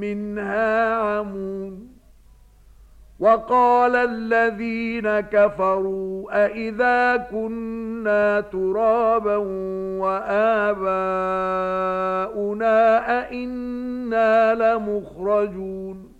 منها عمون وقال الذين كفروا أئذا كنا ترابا وآباؤنا أئنا لمخرجون